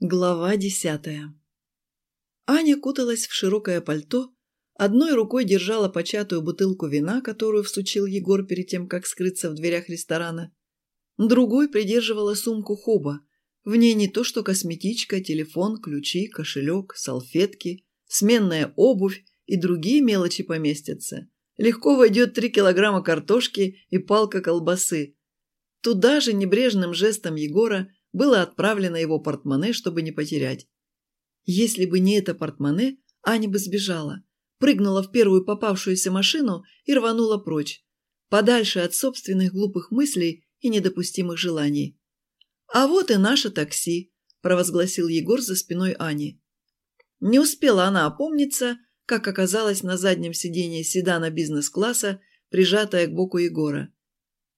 Глава десятая Аня куталась в широкое пальто, одной рукой держала початую бутылку вина, которую всучил Егор перед тем, как скрыться в дверях ресторана, другой придерживала сумку Хоба. В ней не то что косметичка, телефон, ключи, кошелек, салфетки, сменная обувь и другие мелочи поместятся. Легко войдет три килограмма картошки и палка колбасы. Туда же небрежным жестом Егора было отправлено его портмоне, чтобы не потерять. Если бы не это портмоне, Аня бы сбежала, прыгнула в первую попавшуюся машину и рванула прочь, подальше от собственных глупых мыслей и недопустимых желаний. «А вот и наше такси», – провозгласил Егор за спиной Ани. Не успела она опомниться, как оказалась на заднем сиденье седана бизнес-класса, прижатая к боку Егора.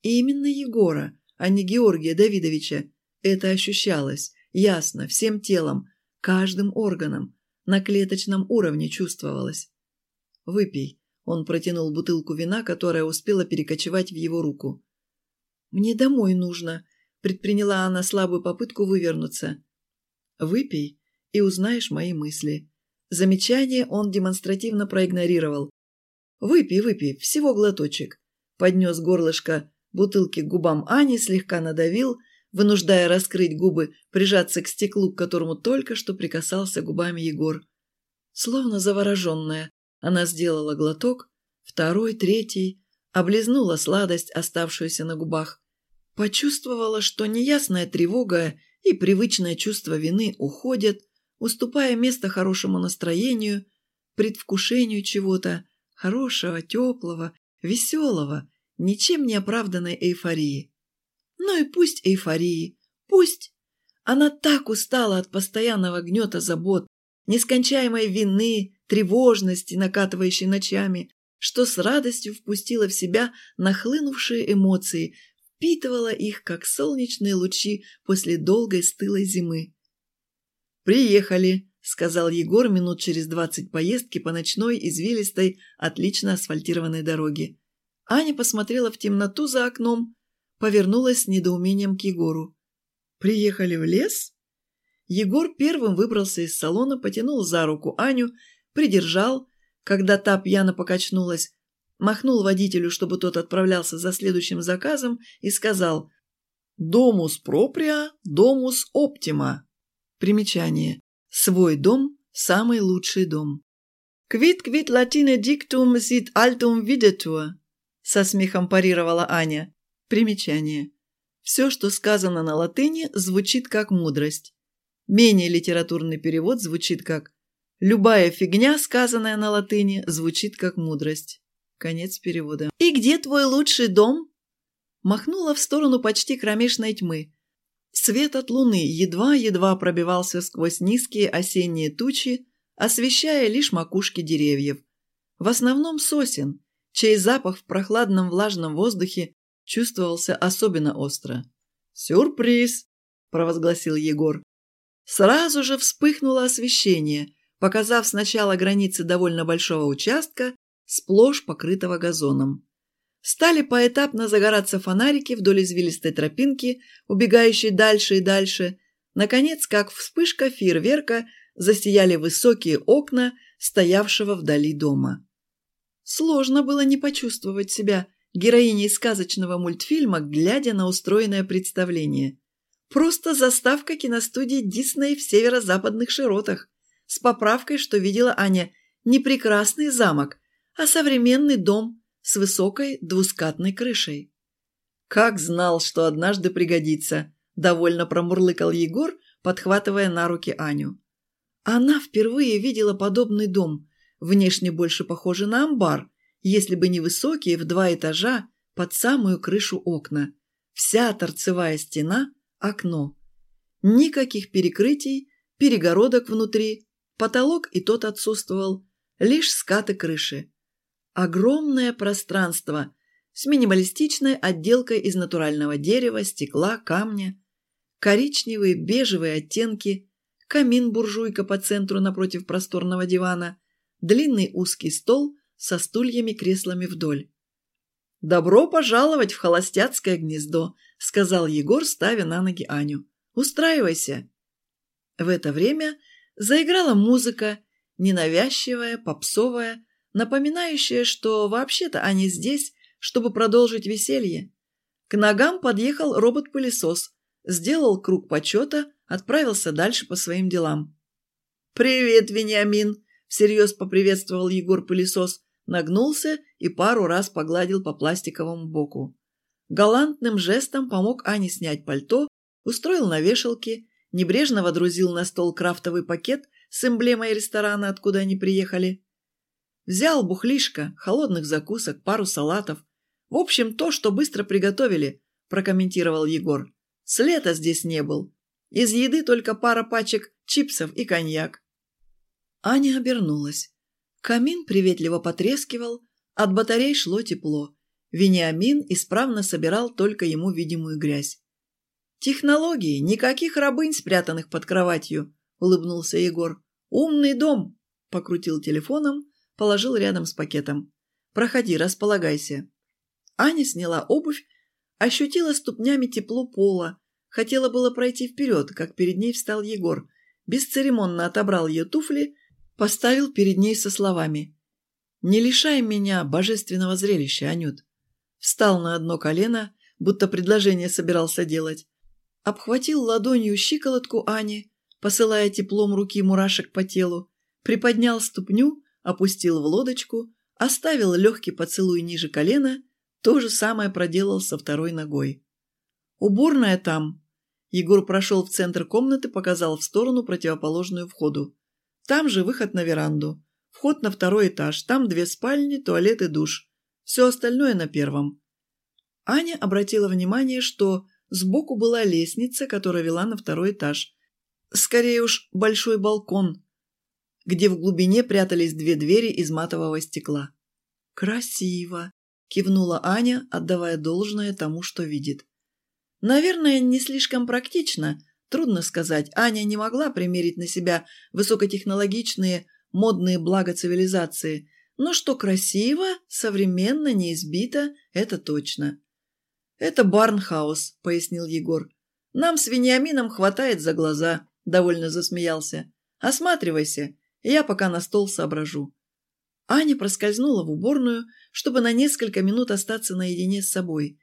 И именно Егора, а не Георгия Давидовича, это ощущалось, ясно, всем телом, каждым органом, на клеточном уровне чувствовалось. «Выпей», – он протянул бутылку вина, которая успела перекочевать в его руку. «Мне домой нужно», – предприняла она слабую попытку вывернуться. «Выпей и узнаешь мои мысли». Замечание он демонстративно проигнорировал. «Выпей, выпей, всего глоточек», – поднес горлышко бутылки к губам Ани, слегка надавил – вынуждая раскрыть губы, прижаться к стеклу, к которому только что прикасался губами Егор. Словно завороженная, она сделала глоток, второй, третий, облизнула сладость, оставшуюся на губах. Почувствовала, что неясная тревога и привычное чувство вины уходят, уступая место хорошему настроению, предвкушению чего-то, хорошего, теплого, веселого, ничем не оправданной эйфории. Ну и пусть эйфории, пусть. Она так устала от постоянного гнета забот, нескончаемой вины, тревожности, накатывающей ночами, что с радостью впустила в себя нахлынувшие эмоции, впитывала их, как солнечные лучи после долгой стылой зимы. «Приехали», — сказал Егор минут через двадцать поездки по ночной, извилистой, отлично асфальтированной дороге. Аня посмотрела в темноту за окном, повернулась с недоумением к Егору. «Приехали в лес?» Егор первым выбрался из салона, потянул за руку Аню, придержал, когда та пьяно покачнулась, махнул водителю, чтобы тот отправлялся за следующим заказом, и сказал «Домус проприа, домус оптима». Примечание. Свой дом – самый лучший дом. «Квит квит латине диктум сит альтум видетуа», – со смехом парировала Аня. Примечание. Все, что сказано на латыни, звучит как мудрость. Менее литературный перевод звучит как «любая фигня, сказанная на латыни, звучит как мудрость». Конец перевода. «И где твой лучший дом?» Махнула в сторону почти кромешной тьмы. Свет от луны едва-едва пробивался сквозь низкие осенние тучи, освещая лишь макушки деревьев. В основном сосен, чей запах в прохладном влажном воздухе чувствовался особенно остро. «Сюрприз!» – провозгласил Егор. Сразу же вспыхнуло освещение, показав сначала границы довольно большого участка, сплошь покрытого газоном. Стали поэтапно загораться фонарики вдоль извилистой тропинки, убегающей дальше и дальше. Наконец, как вспышка фейерверка, засияли высокие окна стоявшего вдали дома. Сложно было не почувствовать себя героиней сказочного мультфильма, глядя на устроенное представление. Просто заставка киностудии Дисней в северо-западных широтах, с поправкой, что видела Аня, не прекрасный замок, а современный дом с высокой двускатной крышей. «Как знал, что однажды пригодится», – довольно промурлыкал Егор, подхватывая на руки Аню. Она впервые видела подобный дом, внешне больше похожий на амбар, если бы не высокие в два этажа под самую крышу окна. Вся торцевая стена – окно. Никаких перекрытий, перегородок внутри, потолок и тот отсутствовал, лишь скаты крыши. Огромное пространство с минималистичной отделкой из натурального дерева, стекла, камня, коричневые, бежевые оттенки, камин-буржуйка по центру напротив просторного дивана, длинный узкий стол – со стульями-креслами вдоль. «Добро пожаловать в холостяцкое гнездо», — сказал Егор, ставя на ноги Аню. «Устраивайся». В это время заиграла музыка, ненавязчивая, попсовая, напоминающая, что вообще-то они здесь, чтобы продолжить веселье. К ногам подъехал робот-пылесос, сделал круг почета, отправился дальше по своим делам. «Привет, Вениамин!» – всерьез поприветствовал Егор-пылесос, нагнулся и пару раз погладил по пластиковому боку. Галантным жестом помог Ане снять пальто, устроил на вешалке, небрежно водрузил на стол крафтовый пакет с эмблемой ресторана, откуда они приехали. Взял бухлишко, холодных закусок, пару салатов. В общем, то, что быстро приготовили, прокомментировал Егор. С лета здесь не был. Из еды только пара пачек чипсов и коньяк. Аня обернулась. Камин приветливо потрескивал, от батарей шло тепло. Вениамин исправно собирал только ему видимую грязь. «Технологии, никаких рабынь, спрятанных под кроватью», — улыбнулся Егор. «Умный дом», — покрутил телефоном, положил рядом с пакетом. «Проходи, располагайся». Аня сняла обувь, ощутила ступнями тепло пола, хотела было пройти вперед, как перед ней встал Егор, бесцеремонно отобрал ее туфли, поставил перед ней со словами «Не лишай меня божественного зрелища, Анют». Встал на одно колено, будто предложение собирался делать, обхватил ладонью щиколотку Ани, посылая теплом руки мурашек по телу, приподнял ступню, опустил в лодочку, оставил легкий поцелуй ниже колена, то же самое проделал со второй ногой. «Уборная там». Егор прошел в центр комнаты, показал в сторону, противоположную входу. Там же выход на веранду. Вход на второй этаж. Там две спальни, туалет и душ. Все остальное на первом. Аня обратила внимание, что сбоку была лестница, которая вела на второй этаж. Скорее уж, большой балкон, где в глубине прятались две двери из матового стекла. «Красиво!» – кивнула Аня, отдавая должное тому, что видит. «Наверное, не слишком практично. Трудно сказать. Аня не могла примерить на себя высокотехнологичные, модные блага цивилизации. Но что красиво, современно, неизбито – это точно. «Это Барнхаус», – пояснил Егор. «Нам с Вениамином хватает за глаза», – довольно засмеялся. «Осматривайся, я пока на стол соображу». Аня проскользнула в уборную, чтобы на несколько минут остаться наедине с собой,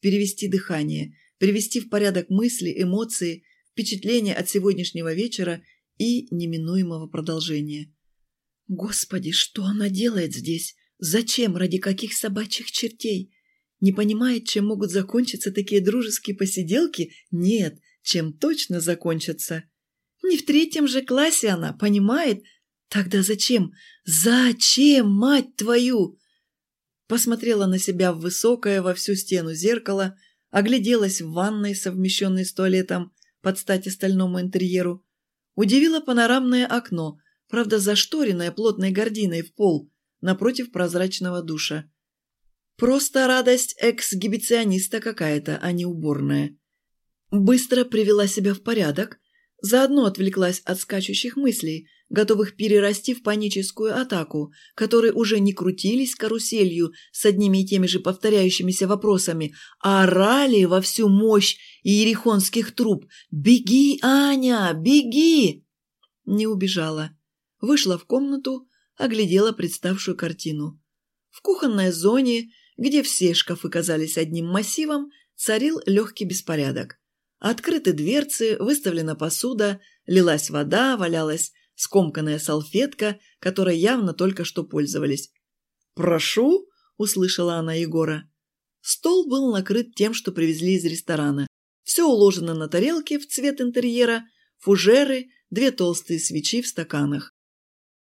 перевести дыхание, привести в порядок мысли, эмоции, впечатления от сегодняшнего вечера и неминуемого продолжения. «Господи, что она делает здесь? Зачем? Ради каких собачьих чертей?» Не понимает, чем могут закончиться такие дружеские посиделки? Нет, чем точно закончатся. Не в третьем же классе она, понимает? Тогда зачем? Зачем, мать твою? Посмотрела на себя в высокое во всю стену зеркало, огляделась в ванной, совмещенной с туалетом, под стать остальному интерьеру. Удивило панорамное окно, правда зашторенное плотной гординой в пол, напротив прозрачного душа. Просто радость эксгибициониста какая-то, а не уборная. Быстро привела себя в порядок, заодно отвлеклась от скачущих мыслей, готовых перерасти в паническую атаку, которые уже не крутились каруселью с одними и теми же повторяющимися вопросами, а орали во всю мощь иерихонских труб «Беги, Аня, беги!» Не убежала. Вышла в комнату, оглядела представшую картину. В кухонной зоне где все шкафы казались одним массивом, царил легкий беспорядок. Открыты дверцы, выставлена посуда, лилась вода, валялась скомканная салфетка, которой явно только что пользовались. «Прошу!» – услышала она Егора. Стол был накрыт тем, что привезли из ресторана. Все уложено на тарелке в цвет интерьера, фужеры, две толстые свечи в стаканах.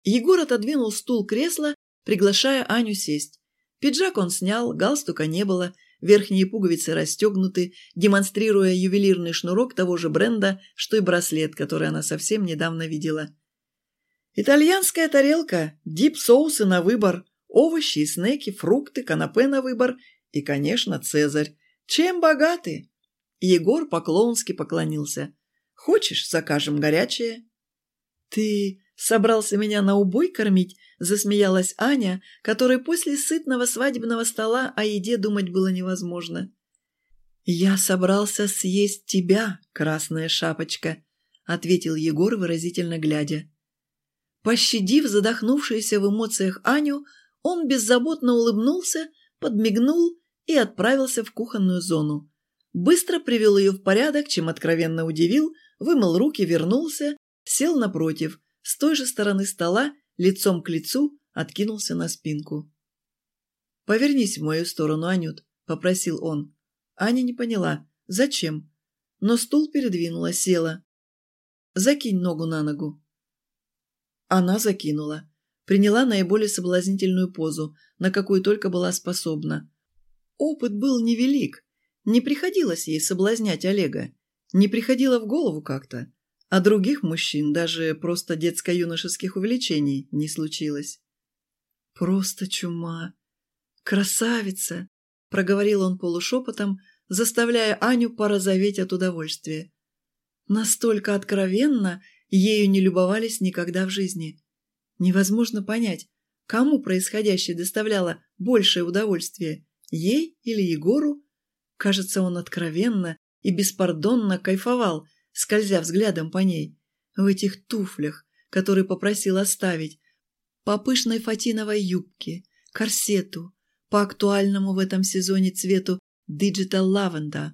Егор отодвинул стул кресла, приглашая Аню сесть. Пиджак он снял, галстука не было, верхние пуговицы расстегнуты, демонстрируя ювелирный шнурок того же бренда, что и браслет, который она совсем недавно видела. Итальянская тарелка, дип-соусы на выбор, овощи и снеки, фрукты, канапе на выбор и, конечно, цезарь. Чем богаты? Егор поклонски поклонился. «Хочешь, закажем горячее?» «Ты собрался меня на убой кормить?» Засмеялась Аня, которой после сытного свадебного стола о еде думать было невозможно. «Я собрался съесть тебя, красная шапочка», ответил Егор, выразительно глядя. Пощадив задохнувшуюся в эмоциях Аню, он беззаботно улыбнулся, подмигнул и отправился в кухонную зону. Быстро привел ее в порядок, чем откровенно удивил, вымыл руки, вернулся, сел напротив, с той же стороны стола, лицом к лицу, откинулся на спинку. «Повернись в мою сторону, Анют», — попросил он. Аня не поняла, зачем, но стул передвинула, села. «Закинь ногу на ногу». Она закинула. Приняла наиболее соблазнительную позу, на какую только была способна. Опыт был невелик. Не приходилось ей соблазнять Олега. Не приходило в голову как-то. А других мужчин, даже просто детско-юношеских увлечений, не случилось. «Просто чума! Красавица!» – проговорил он полушепотом, заставляя Аню порозоветь от удовольствия. Настолько откровенно Ею не любовались никогда в жизни. Невозможно понять, кому происходящее доставляло большее удовольствие, ей или Егору. Кажется, он откровенно и беспардонно кайфовал, скользя взглядом по ней, в этих туфлях, которые попросил оставить, по пышной фатиновой юбке, корсету, по актуальному в этом сезоне цвету Digital Lavender.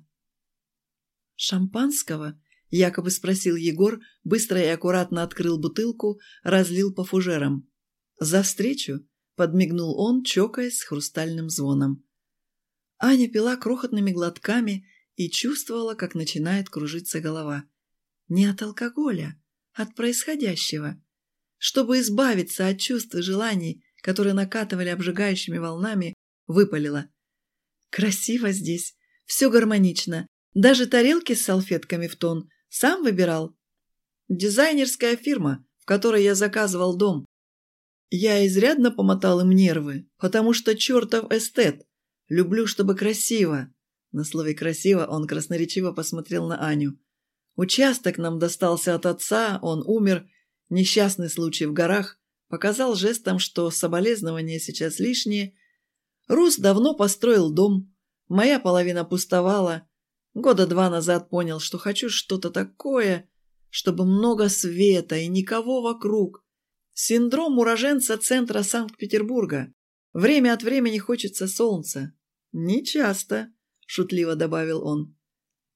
Шампанского – якобы спросил Егор, быстро и аккуратно открыл бутылку, разлил по фужерам. «За встречу!» – подмигнул он, чокаясь с хрустальным звоном. Аня пила крохотными глотками и чувствовала, как начинает кружиться голова. Не от алкоголя, от происходящего. Чтобы избавиться от чувств и желаний, которые накатывали обжигающими волнами, выпалила. «Красиво здесь, все гармонично, даже тарелки с салфетками в тон, сам выбирал? Дизайнерская фирма, в которой я заказывал дом. Я изрядно помотал им нервы, потому что чертов эстет. Люблю, чтобы красиво. На слове «красиво» он красноречиво посмотрел на Аню. Участок нам достался от отца, он умер. Несчастный случай в горах. Показал жестом, что соболезнования сейчас лишние. Рус давно построил дом. Моя половина пустовала. Года два назад понял, что хочу что-то такое, чтобы много света и никого вокруг. Синдром уроженца центра Санкт-Петербурга. Время от времени хочется солнца. Не часто, шутливо добавил он.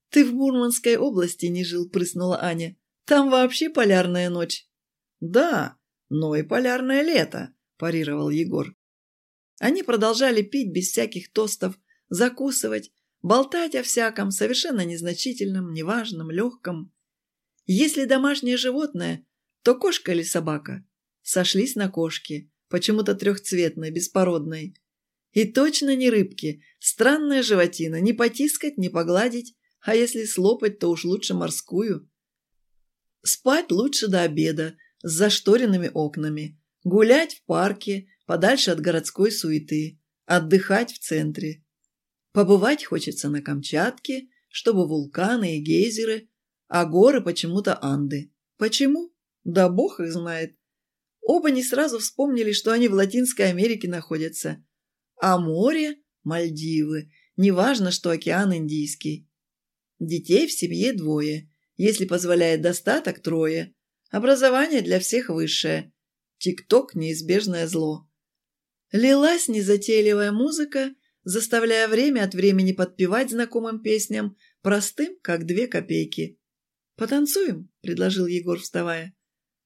Ты в Мурманской области не жил, прыснула Аня. Там вообще полярная ночь. Да, но и полярное лето, парировал Егор. Они продолжали пить без всяких тостов, закусывать, Болтать о всяком, совершенно незначительном, неважном, легком. Если домашнее животное, то кошка или собака. Сошлись на кошке, почему-то трехцветной, беспородной. И точно не рыбки, странная животина, не потискать, не погладить, а если слопать, то уж лучше морскую. Спать лучше до обеда, с зашторенными окнами. Гулять в парке, подальше от городской суеты. Отдыхать в центре. Побывать хочется на Камчатке, чтобы вулканы и гейзеры, а горы почему-то Анды. Почему? Да бог их знает. Оба не сразу вспомнили, что они в Латинской Америке находятся. А море – Мальдивы. Неважно, что океан Индийский. Детей в семье двое. Если позволяет достаток – трое. Образование для всех высшее. Тикток – неизбежное зло. Лилась незатейливая музыка – заставляя время от времени подпевать знакомым песням, простым, как две копейки. «Потанцуем?» – предложил Егор, вставая.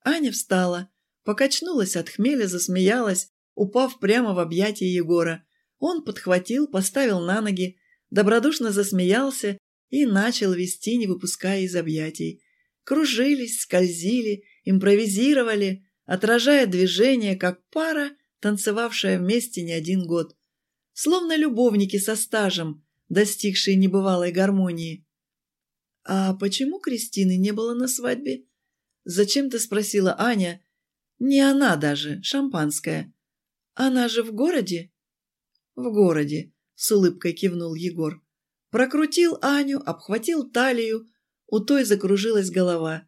Аня встала, покачнулась от хмеля, засмеялась, упав прямо в объятия Егора. Он подхватил, поставил на ноги, добродушно засмеялся и начал вести, не выпуская из объятий. Кружились, скользили, импровизировали, отражая движение, как пара, танцевавшая вместе не один год словно любовники со стажем, достигшие небывалой гармонии. «А почему Кристины не было на свадьбе?» Зачем-то спросила Аня. «Не она даже, шампанское. Она же в городе?» «В городе», — с улыбкой кивнул Егор. Прокрутил Аню, обхватил талию, у той закружилась голова.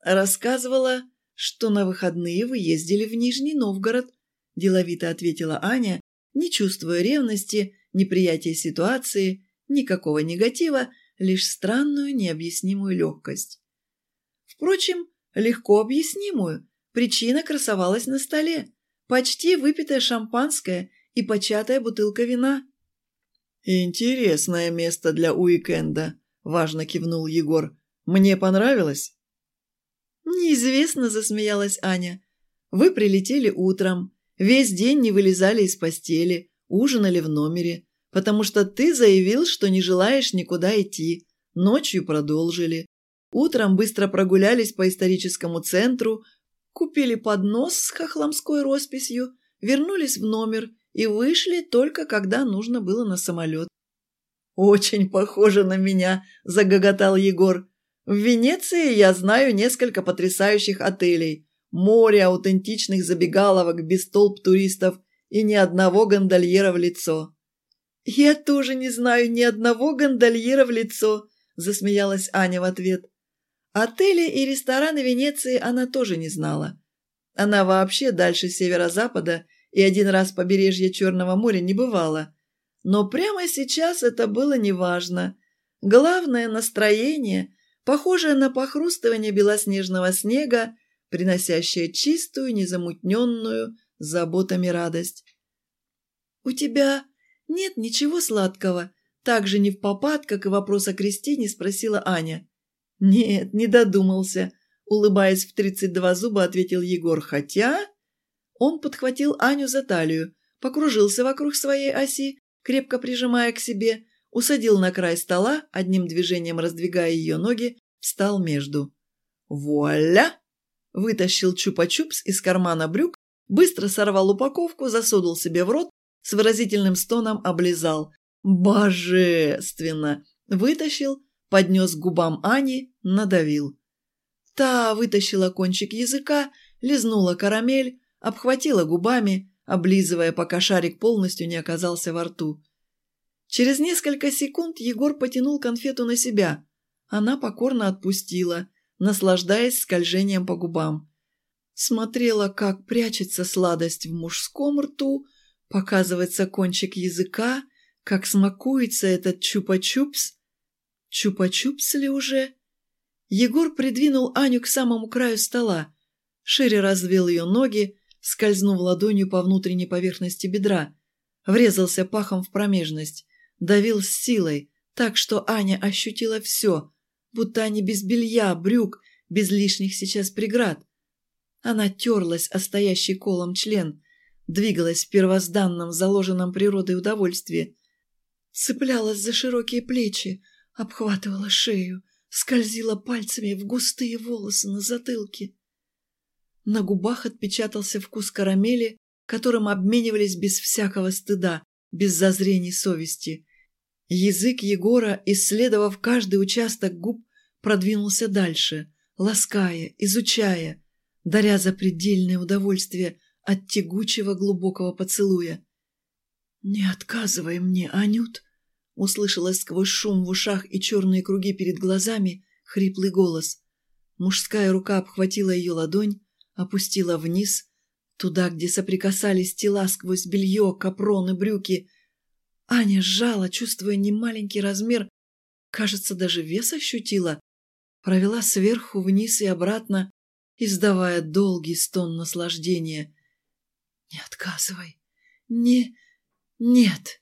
«Рассказывала, что на выходные вы ездили в Нижний Новгород», – деловито ответила Аня не чувствуя ревности, неприятия ситуации, никакого негатива, лишь странную необъяснимую легкость. Впрочем, легко объяснимую. Причина красовалась на столе. Почти выпитое шампанское и початая бутылка вина. «Интересное место для уикенда», – важно кивнул Егор. «Мне понравилось?» «Неизвестно», – засмеялась Аня. «Вы прилетели утром, весь день не вылезали из постели, ужинали в номере, потому что ты заявил, что не желаешь никуда идти. Ночью продолжили. Утром быстро прогулялись по историческому центру, купили поднос с хохломской росписью, вернулись в номер и вышли только когда нужно было на самолет. «Очень похоже на меня», – загоготал Егор. «В Венеции я знаю несколько потрясающих отелей, море аутентичных забегаловок без толп туристов и ни одного гондольера в лицо». «Я тоже не знаю ни одного гондольера в лицо», – засмеялась Аня в ответ. Отели и рестораны Венеции она тоже не знала. Она вообще дальше северо-запада и один раз побережье Черного моря не бывало. Но прямо сейчас это было неважно. Главное – настроение, похожее на похрустывание белоснежного снега, приносящее чистую, незамутненную заботами радость. «У тебя нет ничего сладкого?» Так же не в попад, как и вопрос о Кристине, спросила Аня. «Нет, не додумался», – улыбаясь в тридцать два зуба, ответил Егор. «Хотя...» Он подхватил Аню за талию, покружился вокруг своей оси, крепко прижимая к себе, усадил на край стола, одним движением раздвигая ее ноги, встал между. «Вуаля!» Вытащил чупа-чупс из кармана брюк, быстро сорвал упаковку, засунул себе в рот, с выразительным стоном облизал. «Божественно!» Вытащил, поднес к губам Ани, надавил. Та вытащила кончик языка, лизнула карамель, обхватила губами, облизывая, пока шарик полностью не оказался во рту. Через несколько секунд Егор потянул конфету на себя. Она покорно отпустила, наслаждаясь скольжением по губам. Смотрела, как прячется сладость в мужском рту, показывается кончик языка, как смакуется этот чупа-чупс. Чупа-чупс ли уже? Егор придвинул Аню к самому краю стола, шире развел ее ноги, скользнув ладонью по внутренней поверхности бедра, врезался пахом в промежность, давил с силой, так что Аня ощутила все, будто они без белья, брюк, без лишних сейчас преград. Она терлась о стоящий колом член, двигалась в первозданном, заложенном природой удовольствии, цеплялась за широкие плечи, обхватывала шею, скользила пальцами в густые волосы на затылке. На губах отпечатался вкус карамели, которым обменивались без всякого стыда, без зазрений совести. Язык Егора, исследовав каждый участок губ, продвинулся дальше, лаская, изучая, даря запредельное удовольствие от тягучего глубокого поцелуя. «Не отказывай мне, Анют!» — услышалось сквозь шум в ушах и черные круги перед глазами хриплый голос. Мужская рука обхватила ее ладонь, опустила вниз, туда, где соприкасались тела сквозь белье, капрон и брюки. Аня сжала, чувствуя немаленький размер, кажется, даже вес ощутила, провела сверху вниз и обратно, издавая долгий стон наслаждения. «Не отказывай! Не... Нет!»